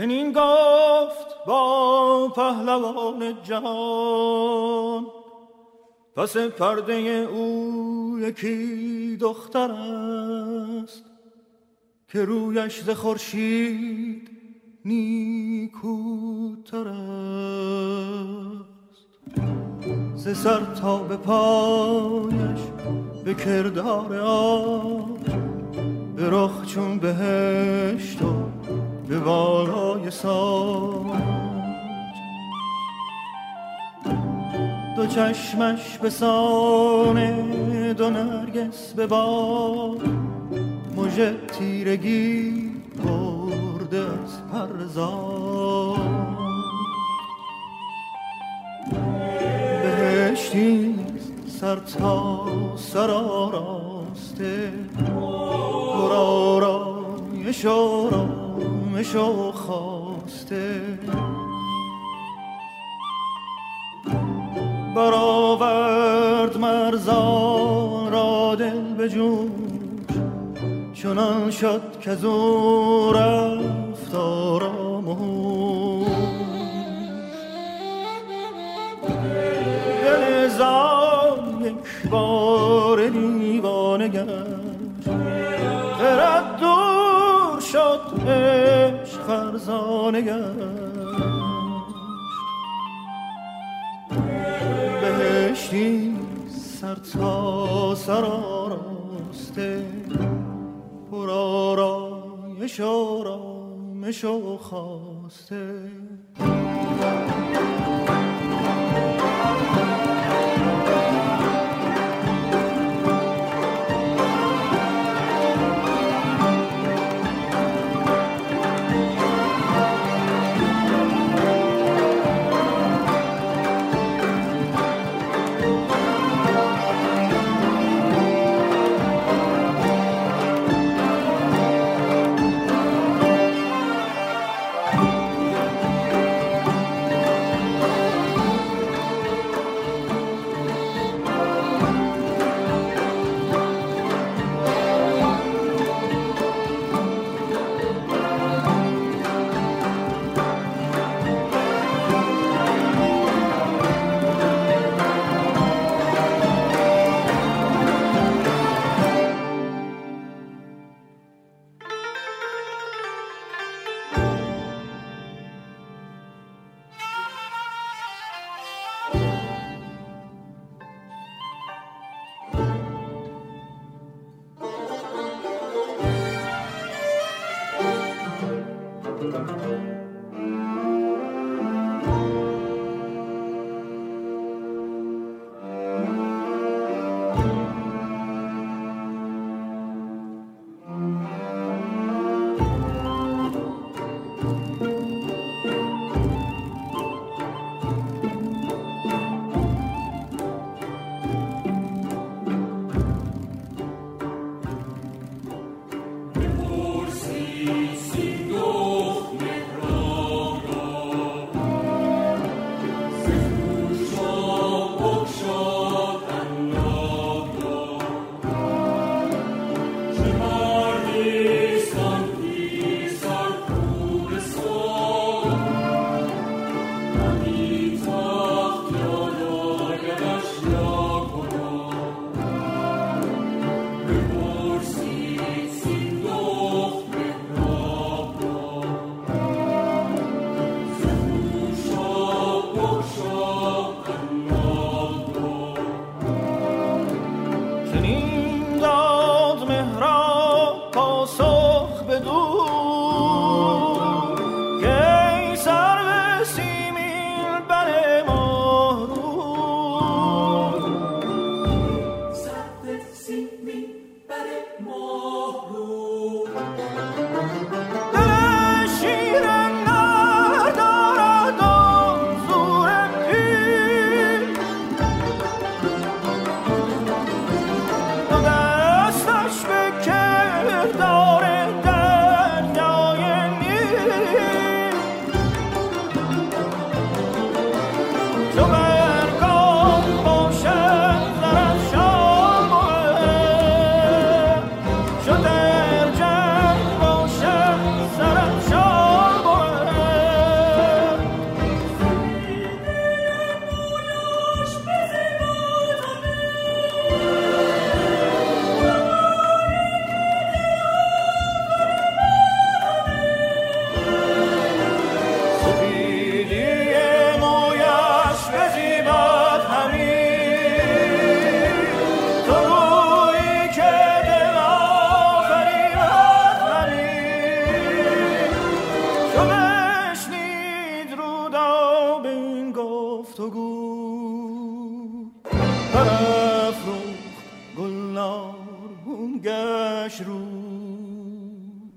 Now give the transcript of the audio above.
چنین گفت با پهلوان جهان. پس پرده او یکی دختر است که رویش ز خورشید نیکوتر است. ز سر تا به پایش به کردار آب به رخ چون بهشت و به بالای ساج دو چشمش به سانه دو نرگس به باد. مژه تیرگی برده از پرزاد بهشتی سر تا سر آراسته پر آرایش آرامش خواسته. برآورد مرزان را دل به چنان شد که زور رفت آراموش دل زان یک بار دیوانه فرزانه گشت بهشتی سر تا سر آراسته پر آرایش آرامش و خواسته. You.